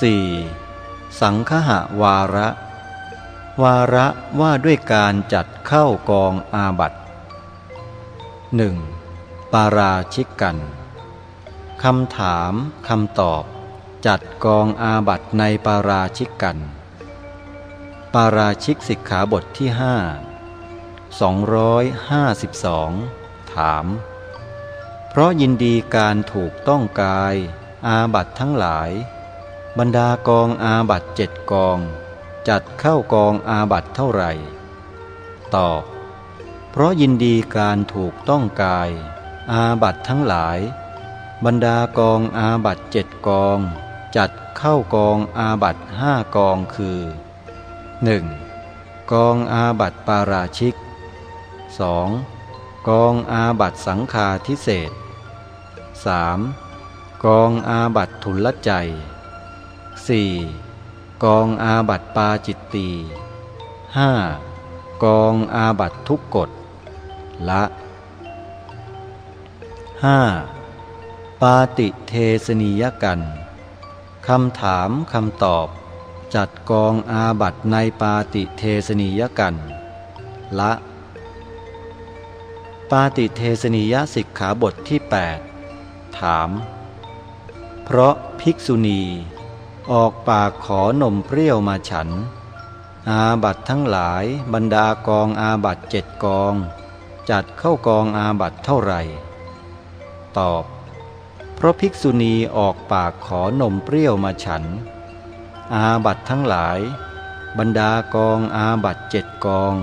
4. สังคหะวาระ วาระว่าด้วยการจัดเข้ากองอาบัตหนึ่งปาราชิกกันคำถามคำตอบ จัดกองอาบัตในปาราชิกกัน ปาราชิกสิกขาบทที่ห้า252 ถาม เพราะยินดีการถูกต้องกาย อาบัติทั้งหลาย บรรดากองอาบัติเจ็ดกอง จัดเข้ากองอาบัติเท่าไหร่ ตอบ เพราะยินดีการถูกต้องกาย อาบัติทั้งหลาย บรรดากองอาบัติเจ็ดกอง จัดเข้ากองอาบัติห้ากองคือ 1. กองอาบัติปาราชิก 2. กองอาบัตสังฆาทิเศษ 3. กองอาบัตทุลใจ 4. กองอาบัตปาจิตตี 5. กองอาบัตทุกกฎละ 5. ปาติเทสนิยกันคำถามคำตอบ จัดกองอาบัตในปาติเทสนิยกันละ ปาติเทสนิยสิกขาบทที่ 8 ถาม เพราะภิกษุณี ออกปากขอนมเปรี้ยวมาฉัน อาบัตทั้งหลายบรรดากองอาบัตเจ็ดกอง จัดเข้ากองอาบัตเท่าไหร่ ตอบ เพราะภิกษุณีออกปากขอนมเปรี้ยวมาฉัน อาบัตทั้งหลาย บรรดากองอาบัตเจ็ดกอง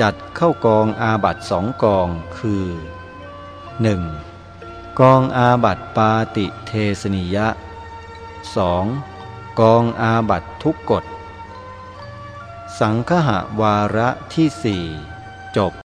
จัดเข้ากองอาบัตสองกองคือ 1. กองอาบัตปาติเทสนิยะ 2. กองอาบัตทุกกฎ สังคหวาระที่สี่จบ